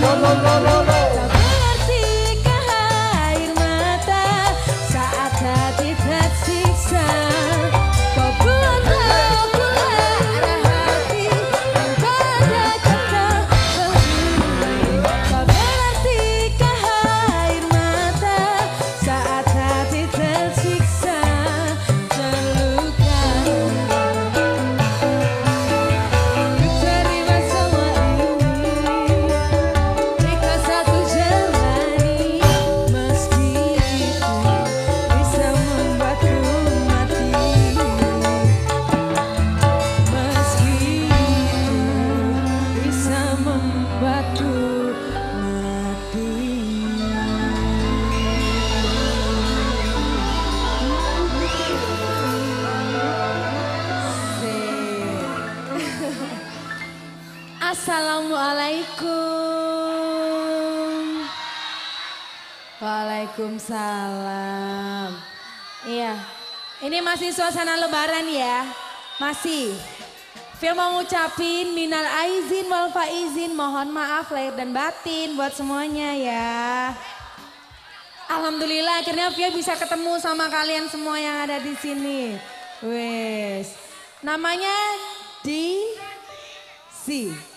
la la la la. Assalamualaikum. Waalaikumsalam. Iya, ini masih suasana lebaran ya. Masih. Phil mau ngucapin minal aizin wal faizin. Mohon maaf lahir dan batin buat semuanya ya. Alhamdulillah akhirnya Via bisa ketemu sama kalian semua yang ada di sini. Wes. Namanya di si.